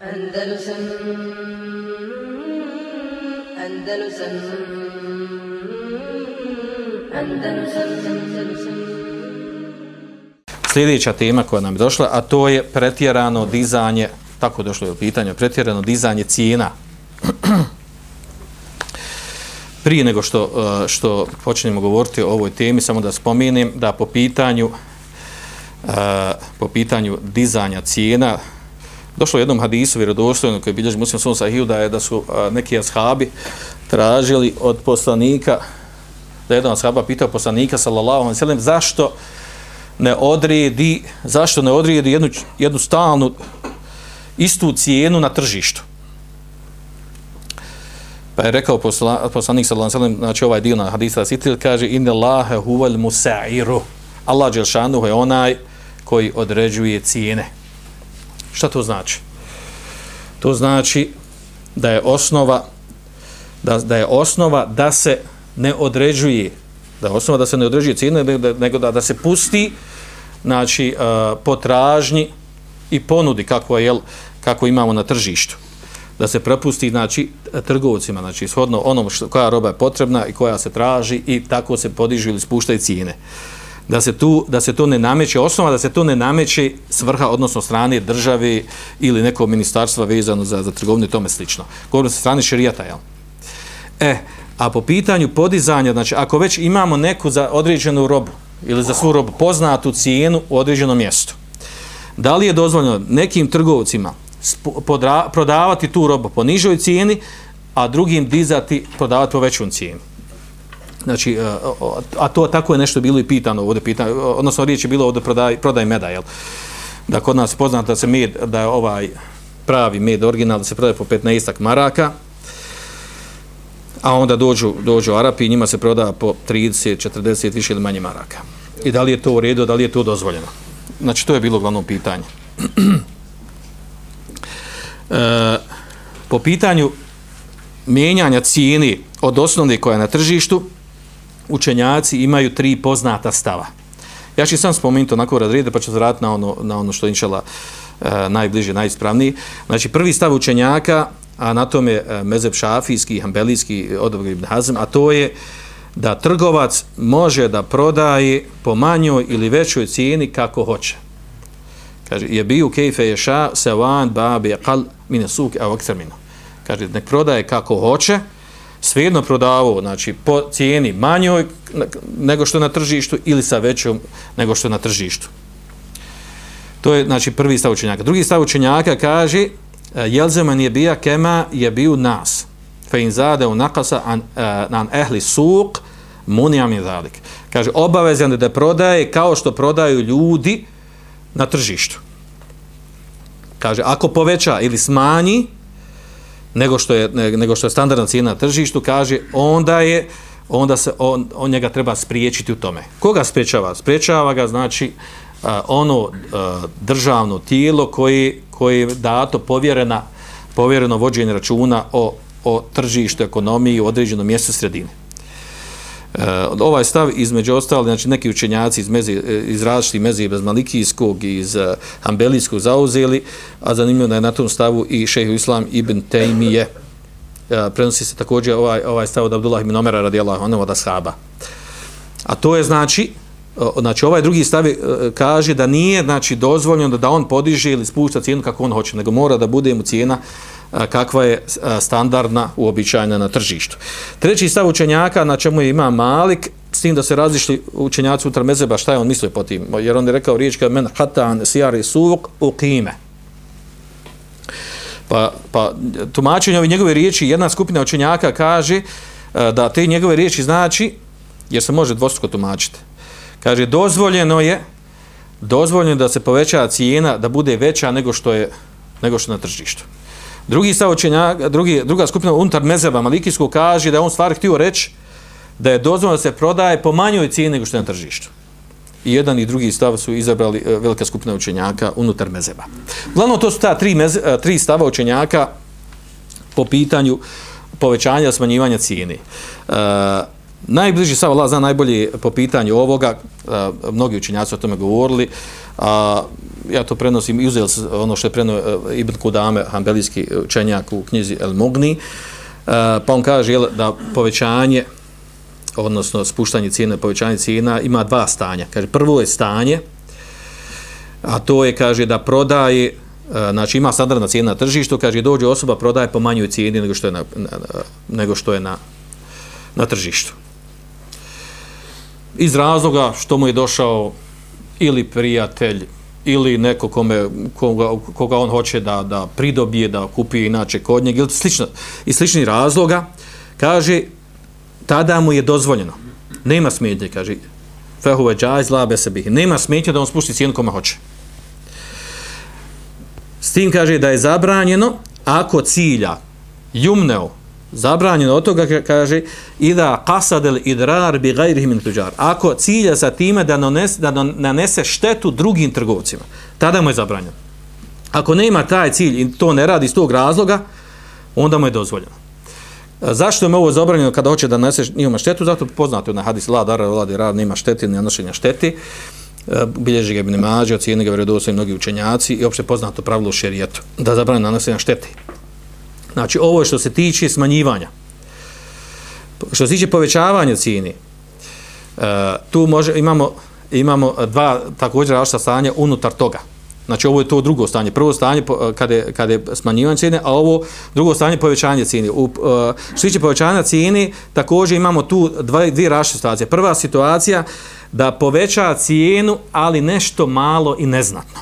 Andalusam Andalusam Andalusam Andalusam Sljedeća tema koja nam je došla, a to je pretjerano dizanje, tako došlo je u pitanju, pretjerano dizanje cijena. Prije nego što, uh, što počnemo govoriti o ovoj temi, samo da spomenem da po pitanju, uh, po pitanju dizanja cijena, došlo je jednom hadisu vjerodostojno koji bilježi muslim svom sahiju da je da su a, neki ashabi tražili od poslanika, da je jedan ashaba pitao poslanika sallallahu alaihi sallam zašto ne odredi, zašto ne odredi jednu, jednu stalnu istu cijenu na tržištu. Pa je rekao posla, poslanik sallallahu alejhi ve sellem, znači ovaj dio na hadisa sitil kaže inna Allaha huval musairu. Allah dželle je onaj koji određuje cijene. Šta to znači? To znači da je osnova da, da je osnova da se ne određuje da je osnova da se ne određuje cijene nego da, da se pusti znači uh, potražnji i ponudi kako je kako imamo na tržištu da se prepusti znači trgovcima znači shodno onom što koja roba je potrebna i koja se traži i tako se podižu ili spuštaju cijene da se tu da se to ne nameće osnova da se to ne nameće svrha odnosno strane države ili nekog ministarstva vezano za za trgovinu i tome slično govorimo sa strane šerijata jel e a po pitanju podizanja znači ako već imamo neku za određenu robu ili za svu robu poznatu cijenu u određenom mjestu da li je dozvoljeno nekim trgovcima prodavati tu robu po nižoj cijeni, a drugim dizati, prodavati po većom cijeni. Znači, e, a to tako je nešto bilo i pitano ovdje, pitano, odnosno riječ je bilo ovdje prodaj, prodaj meda, jel? Da kod nas poznata da se med, da je ovaj pravi med original, da se prodaje po 15 maraka, a onda dođu, dođu Arapi i njima se proda po 30, 40, više ili manje maraka. I da li je to u redu, da li je to dozvoljeno? Znači, to je bilo glavno pitanje. e, po pitanju mijenjanja cijeni od osnovne koja je na tržištu, učenjaci imaju tri poznata stava. Ja ću sam spomenuti onako razrede, pa ću zvratiti na ono, na ono što je inšala e, najbliže, najispravniji. Znači, prvi stav učenjaka, a na tome e, eh, mezeb šafijski, hambelijski, odobog ibn Hazm, a to je da trgovac može da prodaje po manjoj ili većoj cijeni kako hoće. Kaže, je bio kejfe ješa sevan babi akal mine suk a oktermino. Kaže, nek prodaje kako hoće, svejedno prodavao, znači, po cijeni manjoj nego što na tržištu ili sa većom nego što na tržištu. To je, znači, prvi stav učenjaka. Drugi stav učenjaka kaže, e, jelzeman je bija kema je bio nas. Fe in zade u nakasa an, e, an ehli suq munijam je zalik. Kaže, obavezan da prodaje kao što prodaju ljudi na tržištu. Kaže, ako poveća ili smanji nego što je, nego što je standardna cijena na tržištu, kaže, onda je onda se on, on njega treba spriječiti u tome. Koga spriječava? Spriječava ga, znači, ono državno tijelo koji koji je dato povjerena, povjereno vođenje računa o, o tržištu, ekonomiji u određenom mjestu sredine. Uh, ovaj stav između ostali, znači neki učenjaci iz, mezi, e, iz različitih mezi bez Malikijskog i iz uh, Ambelijskog zauzeli, a zanimljivo da je na tom stavu i šehu Islam ibn Tejmije. Uh, prenosi se također ovaj, ovaj stav od Abdullah ibn Omera radijallahu anhu od Ashaba. A to je znači, uh, znači ovaj drugi stav uh, kaže da nije znači dozvoljeno da on podiže ili spušta cijenu kako on hoće, nego mora da bude mu cijena uh, kakva je standardna uobičajena na tržištu. Treći stav učenjaka na čemu je ima Malik, s tim da se razlišli učenjaci unutar mezeba, šta je on mislio po tim? Jer on je rekao riječ kao men hatan sijari suvuk u kime. Pa, pa tumačenje ove njegove riječi, jedna skupina učenjaka kaže da te njegove riječi znači, jer se može dvostruko tumačiti, kaže dozvoljeno je dozvoljeno da se poveća cijena da bude veća nego što je nego što na tržištu. Drugi stav učenjaka, drugi, druga skupina unutar mezeba Malikijskog kaže da je on stvar htio reći da je dozvoljeno da se prodaje po manjoj cijeni nego što je na tržištu. I jedan i drugi stav su izabrali e, velika skupina učenjaka unutar mezeba. Glavno to su ta tri, meze, tri stava učenjaka po pitanju povećanja smanjivanja cijene. Uh, najbliži sav Allah zna najbolje po pitanju ovoga, a, mnogi učinjaci o tome govorili, a, ja to prenosim i uzel ono što je preno e, Ibn Kudame, hambelijski učenjak u knjizi El Mugni, a, pa on kaže jel, da povećanje, odnosno spuštanje cijene, povećanje cijena ima dva stanja. Kaže, prvo je stanje, a to je, kaže, da prodaje, e, znači ima standardna cijena na tržištu, kaže, dođe osoba, prodaje po manjoj cijeni nego što je na, na, nego što je na, na tržištu. Iz razloga što mu je došao ili prijatelj, ili neko kome, koga, koga on hoće da, da pridobije, da kupi inače kod njeg, ili slično, i slični razloga, kaže, tada mu je dozvoljeno. Nema smetnje, kaže, fehuve džajz, labe se bih. Nema smetnje da on spušti cijenu kome hoće. S tim kaže da je zabranjeno ako cilja jumneo zabranjeno od toga kaže ida qasadel idrar bi ghairihi min tujar. Ako cilja sa time da nanese da nanese štetu drugim trgovcima tada mu je zabranjeno. Ako nema taj cilj i to ne radi iz tog razloga onda mu je dozvoljeno. Zašto je ovo zabranjeno kada hoće da nanese njima štetu? Zato poznato na hadis la dar la rad nema štete ni nanošenja šteti e, bilježi ga ibn Mađe, ocijeni ga vjerodostojni mnogi učenjaci i opšte poznato pravilo u šerijetu, da zabrane nanosenja štete. Znači, ovo je što se tiče smanjivanja. Što se tiče povećavanja cijene, uh, tu može, imamo, imamo dva također različita stanja unutar toga. Znači, ovo je to drugo stanje. Prvo stanje e, kada je, kada je smanjivanje cijene, a ovo drugo stanje povećanje cijene. U, e, što se tiče povećanja cijene, također imamo tu dva, dvije različite situacije. Prva situacija da poveća cijenu, ali nešto malo i neznatno.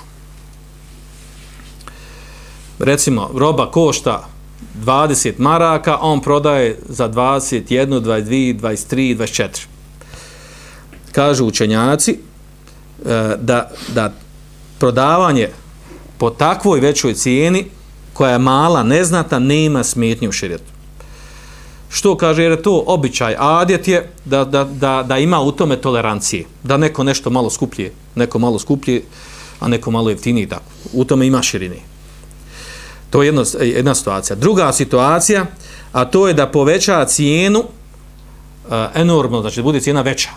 Recimo, roba košta 20 maraka, on prodaje za 21, 22, 23, 24. Kažu učenjaci e, da, da prodavanje po takvoj većoj cijeni, koja je mala, neznata, nema smetnje u širjetu. Što kaže, jer je to običaj, adjet je da, da, da, da ima u tome tolerancije, da neko nešto malo skuplje, neko malo skuplje, a neko malo jeftinije, tako. U tome ima širine. To je jedno, jedna situacija. Druga situacija, a to je da poveća cijenu uh, enormno, znači da bude cijena veća.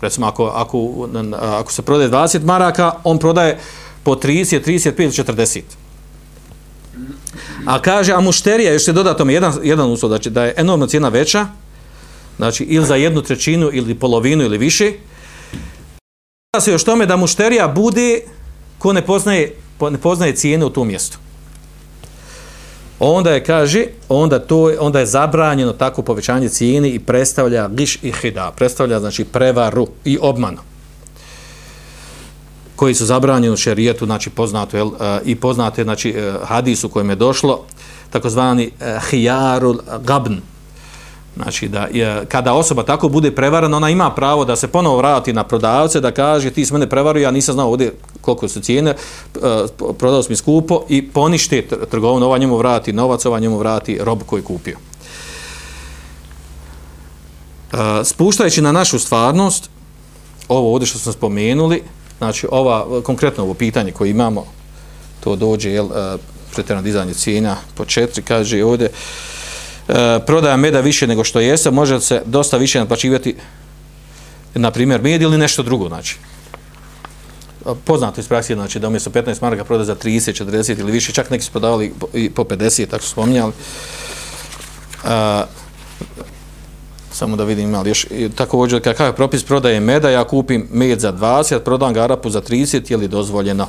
Recimo, ako, ako, ako se prodaje 20 maraka, on prodaje po 30, 35, 40. A kaže, a mušterija, još se doda tome jedan, jedan uslov, znači da je enormno cijena veća, znači ili za jednu trećinu, ili polovinu, ili više, da se još tome da mušterija bude ko ne poznaje, ne poznaje cijene u tom mjestu onda je kaže onda to je onda je zabranjeno tako povećanje cijene i predstavlja giš i hida. Predstavlja znači prevaru i obmanu koji su zabranjeni u šerijetu znači poznato je e, i poznato je znači e, hadisu kojem je došlo takozvani e, hijarul gabn. Znači, da je, kada osoba tako bude prevarana, ona ima pravo da se ponovo vrati na prodavce, da kaže ti s mene prevario, ja nisam znao ovdje koliko su cijene, e, prodao sam mi skupo i ponište trgovinu, ova njemu vrati novac, ova njemu vrati robu koju kupio. E, spuštajući na našu stvarnost, ovo ovdje što smo spomenuli, znači ova, konkretno ovo pitanje koje imamo, to dođe, jel, e, pretjerano dizanje cijena po četiri, kaže ovdje, e, prodaja meda više nego što jeste, može se dosta više naplaćivati na primjer med ili nešto drugo, znači. E, poznato iz praksije, znači da umjesto 15 maraka proda za 30, 40 ili više, čak neki su prodavali i po 50, tako su spominjali. E, samo da vidim ali još također kakav je propis prodaje meda ja kupim med za 20 prodam ga Arapu za 30 je li dozvoljeno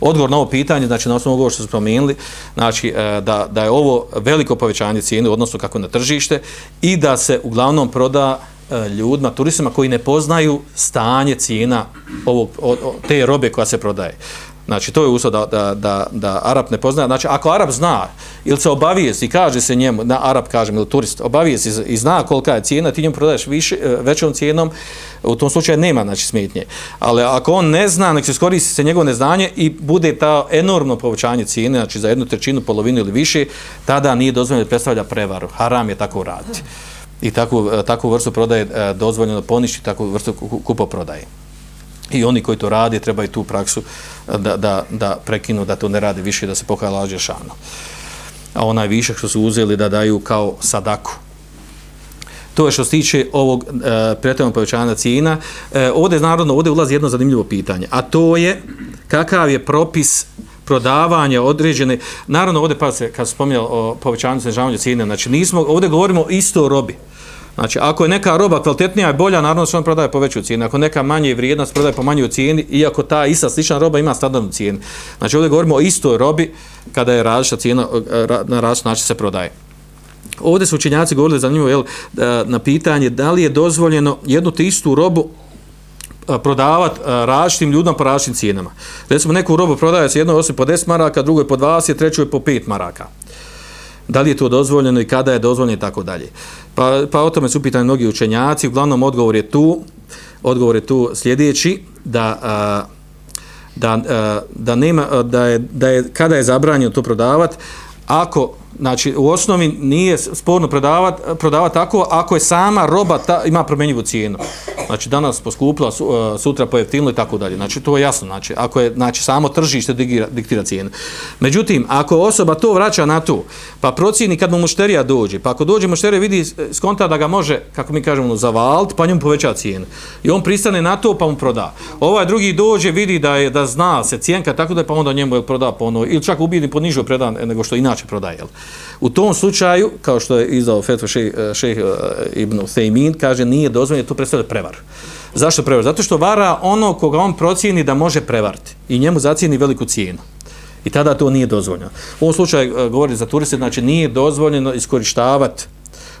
odgovor na ovo pitanje znači na osnovu ovoga što smo spomenuli znači e, da, da je ovo veliko povećanje cijene odnosno kako na tržište i da se uglavnom proda e, ljudima, turistima koji ne poznaju stanje cijena ovog, te robe koja se prodaje. Znači, to je uslov da, da, da, da Arab ne poznaje. Znači, ako Arab zna ili se obavijesti, kaže se njemu, na Arab kažem, ili turist, obavijesti i zna kolika je cijena, ti njemu prodaješ više, e, većom cijenom, u tom slučaju nema znači, smetnje. Ali ako on ne zna, nek se skoristi se njegovo neznanje i bude ta enormno povećanje cijene, znači za jednu trećinu, polovinu ili više, tada nije dozvoljeno da predstavlja prevaru. Haram je tako raditi. I takvu, e, takvu vrstu prodaje e, dozvoljeno poništi, takvu vrstu kupo prodaje. I oni koji to radi trebaju tu praksu eh, da, da, da prekinu, da to ne radi više, da se pokaja lađe šano. A onaj višak što su uzeli da daju kao sadaku. To je što se tiče ovog e, prethodnog povećanja cijena. E, ovdje, narodno, ovdje ulazi jedno zanimljivo pitanje, a to je kakav je propis prodavanja određene, naravno ovdje pa se, kad se spominjalo o povećanju snižavanju cijene, znači nismo, ovdje govorimo isto o robi. Znači, ako je neka roba kvalitetnija i bolja, naravno se on prodaje po većoj cijeni. Ako neka manje vrijednost prodaje po manjoj cijeni, iako ta ista slična roba ima standardnu cijenu. Znači, ovdje govorimo o istoj robi kada je različita cijena, na različit način se prodaje. Ovdje su učenjaci govorili za nju jel, na pitanje da li je dozvoljeno jednu te istu robu prodavati različitim ljudima po različitim cijenama. Recimo, neku robu prodaje se jednoj osobi po 10 maraka, drugoj po 20, trećoj po 5 maraka da li je to dozvoljeno i kada je dozvoljeno i tako dalje. Pa, pa o tome su pitani mnogi učenjaci, uglavnom odgovor je tu, odgovor je tu sljedeći, da, a, da, a, da, nema, da, je, da je, kada je zabranjeno to prodavati, ako znači u osnovi nije sporno prodavati prodavat tako ako je sama roba ta, ima promjenjivu cijenu. Znači danas poskupila, uh, sutra pojeftinila i tako dalje. Znači to je jasno. Znači ako je znači samo tržište diktira, diktira cijenu. Međutim, ako osoba to vraća na to, pa procijeni kad mu mušterija dođe, pa ako dođe mušterija vidi skonta da ga može, kako mi kažemo, zavalt, pa njom poveća cijenu. I on pristane na to pa mu proda. Ovaj drugi dođe, vidi da je da zna se cijenka, tako da je pa onda njemu je proda po ono, ili čak ubijeni po nižoj predan e, nego što inače prodaje. Jel? U tom slučaju, kao što je izdao Fetva e, šejh šeh ibn Thaymin, kaže nije dozvoljeno, to predstavlja prevar. Zašto prevar? Zato što vara ono koga on procijeni da može prevariti i njemu zacijeni veliku cijenu. I tada to nije dozvoljeno. U ovom slučaju e, govori za turiste, znači nije dozvoljeno iskorištavati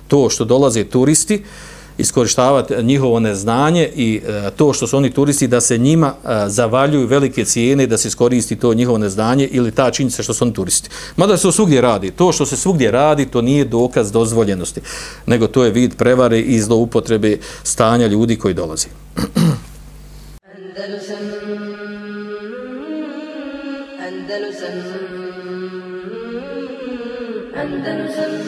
to što dolaze turisti, uh, iskoristavati njihovo neznanje i e, to što su oni turisti da se njima e, zavaljuju velike cijene da se iskoristi to njihovo neznanje ili ta činjenica što su oni turisti. Mada se svugdje radi. To što se svugdje radi to nije dokaz dozvoljenosti, nego to je vid prevare i zloupotrebe stanja ljudi koji dolazi. Andalusam Andalusam Andalusam